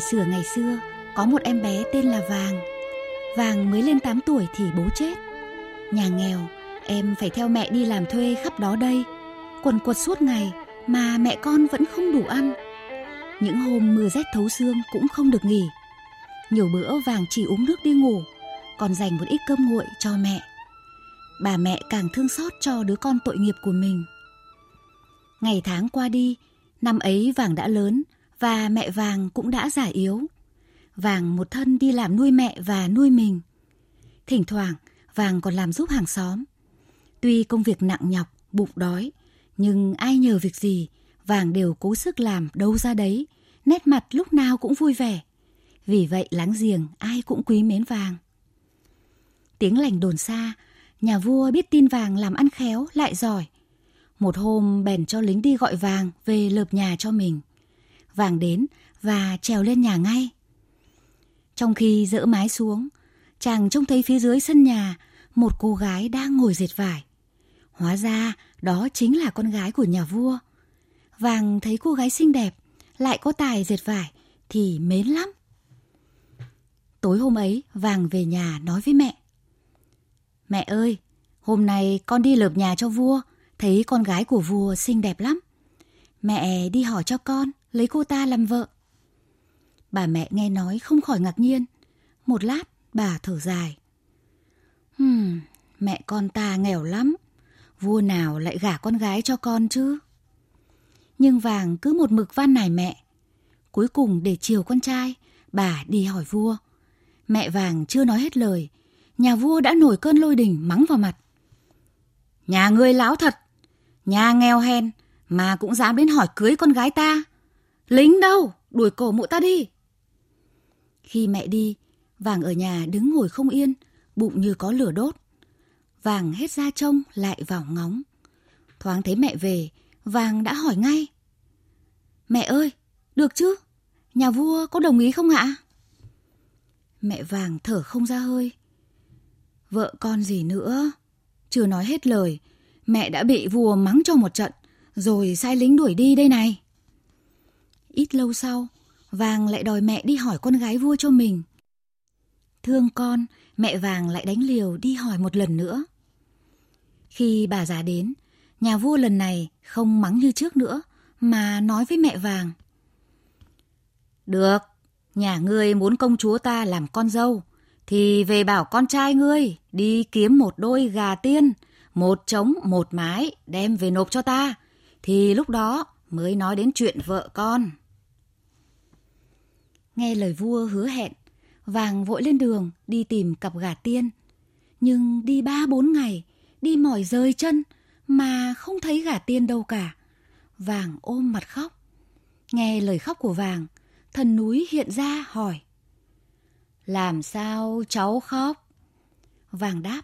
Ngày xưa ngày xưa, có một em bé tên là Vàng. Vàng mới lên 8 tuổi thì bố chết. Nhà nghèo, em phải theo mẹ đi làm thuê khắp đó đây. Quần quật suốt ngày mà mẹ con vẫn không đủ ăn. Những hôm mưa rét thấu xương cũng không được nghỉ. Nhiều bữa Vàng chỉ uống nước đi ngủ, còn dành một ít cơm nguội cho mẹ. Bà mẹ càng thương xót cho đứa con tội nghiệp của mình. Ngày tháng qua đi, năm ấy Vàng đã lớn và mẹ Vàng cũng đã già yếu. Vàng một thân đi làm nuôi mẹ và nuôi mình. Thỉnh thoảng, Vàng còn làm giúp hàng xóm. Tuy công việc nặng nhọc, bụng đói, nhưng ai nhờ việc gì, Vàng đều cố sức làm đâu ra đấy, nét mặt lúc nào cũng vui vẻ. Vì vậy láng giềng ai cũng quý mến Vàng. Tiếng lành đồn xa, nhà vua biết tin Vàng làm ăn khéo lại giỏi. Một hôm bèn cho lính đi gọi Vàng về lợp nhà cho mình. Vàng đến và trèo lên nhà ngay. Trong khi dỡ mái xuống, chàng trông thấy phía dưới sân nhà một cô gái đang ngồi dệt vải. Hóa ra đó chính là con gái của nhà vua. Vàng thấy cô gái xinh đẹp, lại có tài dệt vải thì mến lắm. Tối hôm ấy, Vàng về nhà nói với mẹ. Mẹ ơi, hôm nay con đi lợp nhà cho vua, thấy con gái của vua xinh đẹp lắm. Mẹ đi hỏi cho con, lấy cô ta làm vợ. Bà mẹ nghe nói không khỏi ngạc nhiên. Một lát, bà thở dài. Hmm, mẹ con ta nghèo lắm. Vua nào lại gả con gái cho con chứ? Nhưng vàng cứ một mực van nài mẹ. Cuối cùng để chiều con trai, bà đi hỏi vua. Mẹ vàng chưa nói hết lời, nhà vua đã nổi cơn lôi đình mắng vào mặt. Nhà ngươi láo thật, nhà nghèo hèn mà cũng dám đến hỏi cưới con gái ta. Lính đâu, đuổi cổ mụ ta đi. Khi mẹ đi, Vàng ở nhà đứng ngồi không yên, bụng như có lửa đốt. Vàng hết ra trông lại vào ngóng. Thoáng thấy mẹ về, Vàng đã hỏi ngay. Mẹ ơi, được chứ? Nhà vua có đồng ý không ạ? Mẹ Vàng thở không ra hơi. Vợ con gì nữa? Chưa nói hết lời, mẹ đã bị vua mắng cho một trận, rồi sai lính đuổi đi đây này. Ít lâu sau, Vàng lại đòi mẹ đi hỏi con gái vua cho mình. Thương con, mẹ Vàng lại đánh liều đi hỏi một lần nữa. Khi bà già đến, nhà vua lần này không mắng như trước nữa, mà nói với mẹ Vàng. Được, nhà ngươi muốn công chúa ta làm con dâu, thì về bảo con trai ngươi đi kiếm một đôi gà tiên, một trống một mái đem về nộp cho ta, thì lúc đó mới nói đến chuyện vợ con. Nghe lời vua hứa hẹn, Vàng vội lên đường đi tìm cặp gà tiên. Nhưng đi ba bốn ngày, đi mỏi rơi chân mà không thấy gà tiên đâu cả. Vàng ôm mặt khóc. Nghe lời khóc của Vàng, thần núi hiện ra hỏi. Làm sao cháu khóc? Vàng đáp.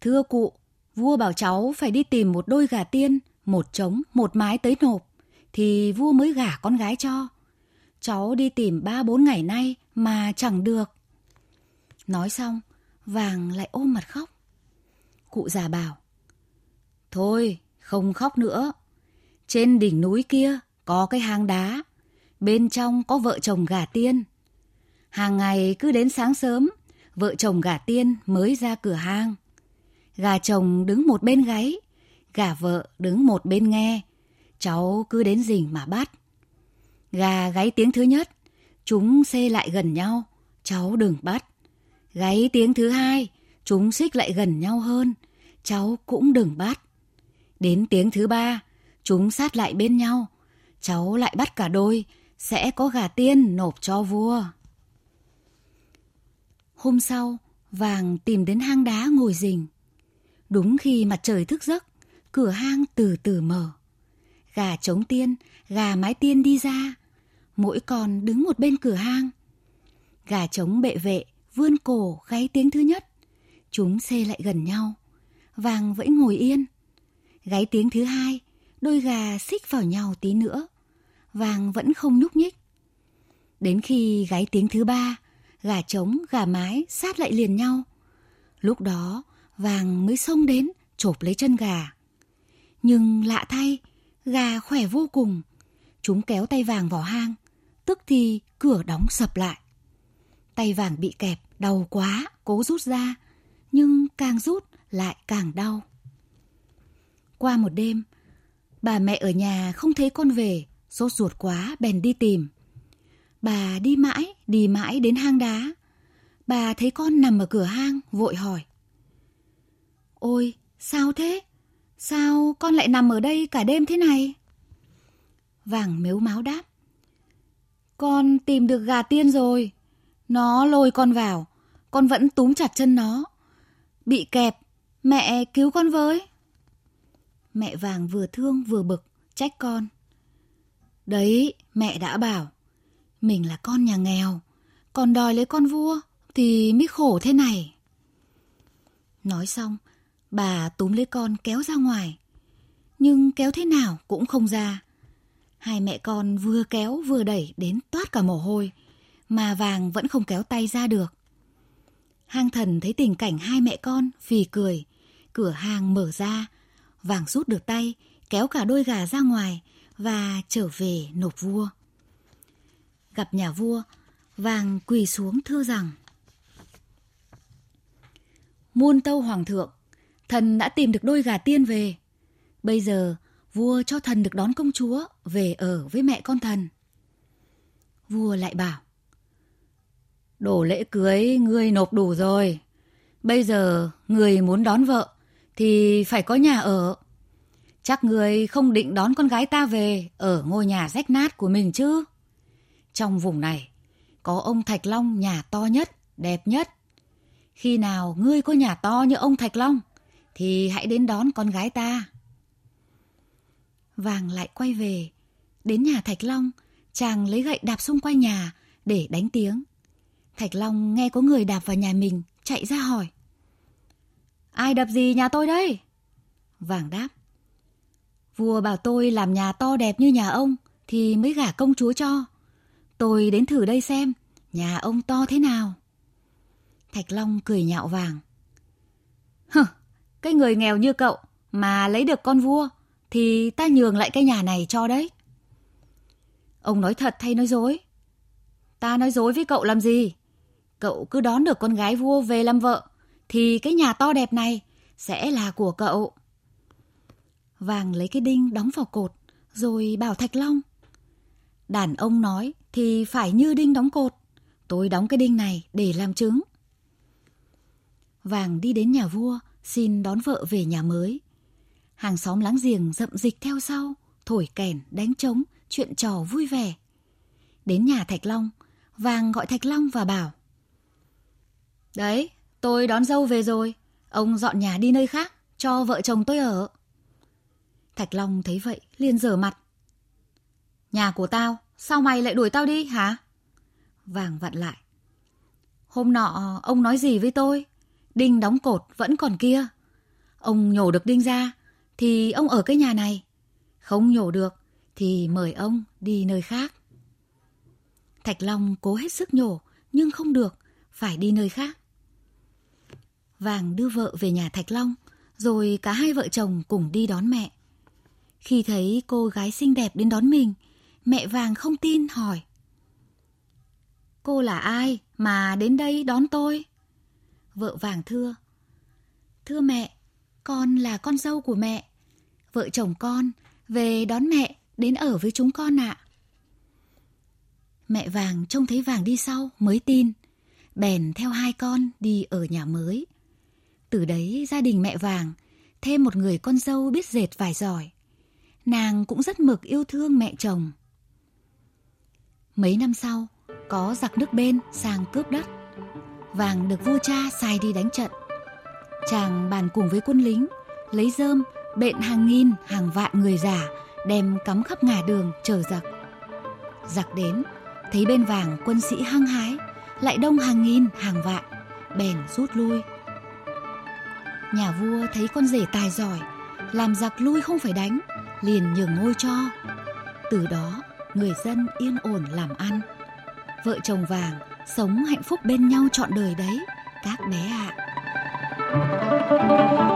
Thưa cụ, vua bảo cháu phải đi tìm một đôi gà tiên, một trống, một mái tới nộp, thì vua mới gả con gái cho. Cháu đi tìm ba bốn ngày nay mà chẳng được. Nói xong, Vàng lại ôm mặt khóc. Cụ già bảo, Thôi, không khóc nữa. Trên đỉnh núi kia có cái hang đá, bên trong có vợ chồng gà tiên. Hàng ngày cứ đến sáng sớm, vợ chồng gà tiên mới ra cửa hang. Gà chồng đứng một bên gáy, gà vợ đứng một bên nghe. Cháu cứ đến rình mà bắt. Gà gáy tiếng thứ nhất, chúng xê lại gần nhau, cháu đừng bắt. Gáy tiếng thứ hai, chúng xích lại gần nhau hơn, cháu cũng đừng bắt. Đến tiếng thứ ba, chúng sát lại bên nhau, cháu lại bắt cả đôi, sẽ có gà tiên nộp cho vua. Hôm sau, Vàng tìm đến hang đá ngồi rình. Đúng khi mặt trời thức giấc, cửa hang từ từ mở. Gà trống tiên, gà mái tiên đi ra, mỗi con đứng một bên cửa hang. Gà trống bệ vệ vươn cổ gáy tiếng thứ nhất. Chúng xê lại gần nhau. Vàng vẫn ngồi yên. Gáy tiếng thứ hai, đôi gà xích vào nhau tí nữa. Vàng vẫn không nhúc nhích. Đến khi gáy tiếng thứ ba, gà trống, gà mái sát lại liền nhau. Lúc đó, vàng mới xông đến, chộp lấy chân gà. Nhưng lạ thay, gà khỏe vô cùng. Chúng kéo tay vàng vào hang, tức thì cửa đóng sập lại. Tay vàng bị kẹp, đau quá, cố rút ra, nhưng càng rút lại càng đau. Qua một đêm, bà mẹ ở nhà không thấy con về, sốt ruột quá bèn đi tìm. Bà đi mãi, đi mãi đến hang đá. Bà thấy con nằm ở cửa hang, vội hỏi. Ôi, sao thế? Sao con lại nằm ở đây cả đêm thế này? Vàng mếu máu đáp. Con tìm được gà tiên rồi. Nó lôi con vào. Con vẫn túm chặt chân nó. Bị kẹp. Mẹ cứu con với. Mẹ vàng vừa thương vừa bực, trách con. Đấy, mẹ đã bảo. Mình là con nhà nghèo. Còn đòi lấy con vua thì mới khổ thế này. Nói xong, bà túm lấy con kéo ra ngoài. Nhưng kéo thế nào cũng không ra. Hai mẹ con vừa kéo vừa đẩy đến toát cả mồ hôi, mà vàng vẫn không kéo tay ra được. Hang thần thấy tình cảnh hai mẹ con, phì cười, cửa hàng mở ra, vàng rút được tay, kéo cả đôi gà ra ngoài và trở về nộp vua. Gặp nhà vua, vàng quỳ xuống thưa rằng Muôn tâu hoàng thượng, thần đã tìm được đôi gà tiên về. Bây giờ vua cho thần được đón công chúa về ở với mẹ con thần. Vua lại bảo, đồ lễ cưới ngươi nộp đủ rồi. Bây giờ người muốn đón vợ thì phải có nhà ở. Chắc người không định đón con gái ta về ở ngôi nhà rách nát của mình chứ. Trong vùng này, có ông Thạch Long nhà to nhất, đẹp nhất. Khi nào ngươi có nhà to như ông Thạch Long, thì hãy đến đón con gái ta. Vàng lại quay về. Đến nhà Thạch Long, chàng lấy gậy đạp xung quanh nhà để đánh tiếng. Thạch Long nghe có người đạp vào nhà mình, chạy ra hỏi. Ai đập gì nhà tôi đây? Vàng đáp. Vua bảo tôi làm nhà to đẹp như nhà ông thì mới gả công chúa cho. Tôi đến thử đây xem, nhà ông to thế nào. Thạch Long cười nhạo vàng. Hừ, cái người nghèo như cậu mà lấy được con vua thì ta nhường lại cái nhà này cho đấy. Ông nói thật hay nói dối? Ta nói dối với cậu làm gì? Cậu cứ đón được con gái vua về làm vợ, thì cái nhà to đẹp này sẽ là của cậu. Vàng lấy cái đinh đóng vào cột, rồi bảo Thạch Long. Đàn ông nói thì phải như đinh đóng cột. Tôi đóng cái đinh này để làm chứng. Vàng đi đến nhà vua, xin đón vợ về nhà mới. Hàng xóm láng giềng rậm dịch theo sau, thổi kèn, đánh trống, chuyện trò vui vẻ. Đến nhà Thạch Long, Vàng gọi Thạch Long và bảo. Đấy, tôi đón dâu về rồi. Ông dọn nhà đi nơi khác, cho vợ chồng tôi ở. Thạch Long thấy vậy, liền dở mặt. Nhà của tao, sao mày lại đuổi tao đi hả? Vàng vặn lại. Hôm nọ, ông nói gì với tôi? Đinh đóng cột vẫn còn kia. Ông nhổ được đinh ra, thì ông ở cái nhà này. Không nhổ được thì mời ông đi nơi khác. Thạch Long cố hết sức nhổ nhưng không được, phải đi nơi khác. Vàng đưa vợ về nhà Thạch Long, rồi cả hai vợ chồng cùng đi đón mẹ. Khi thấy cô gái xinh đẹp đến đón mình, mẹ Vàng không tin hỏi. Cô là ai mà đến đây đón tôi? Vợ Vàng thưa. Thưa mẹ, con là con dâu của mẹ. Vợ chồng con về đón mẹ đến ở với chúng con ạ. Mẹ vàng trông thấy vàng đi sau mới tin. Bèn theo hai con đi ở nhà mới. Từ đấy gia đình mẹ vàng thêm một người con dâu biết dệt vải giỏi. Nàng cũng rất mực yêu thương mẹ chồng. Mấy năm sau, có giặc nước bên sang cướp đất. Vàng được vua cha sai đi đánh trận. Chàng bàn cùng với quân lính, lấy dơm, bệnh hàng nghìn, hàng vạn người giả, đem cắm khắp ngả đường chờ giặc. Giặc đến, thấy bên vàng quân sĩ hăng hái, lại đông hàng nghìn, hàng vạn, bèn rút lui. Nhà vua thấy con rể tài giỏi, làm giặc lui không phải đánh, liền nhường ngôi cho. Từ đó, người dân yên ổn làm ăn. Vợ chồng vàng sống hạnh phúc bên nhau trọn đời đấy, các bé ạ. À.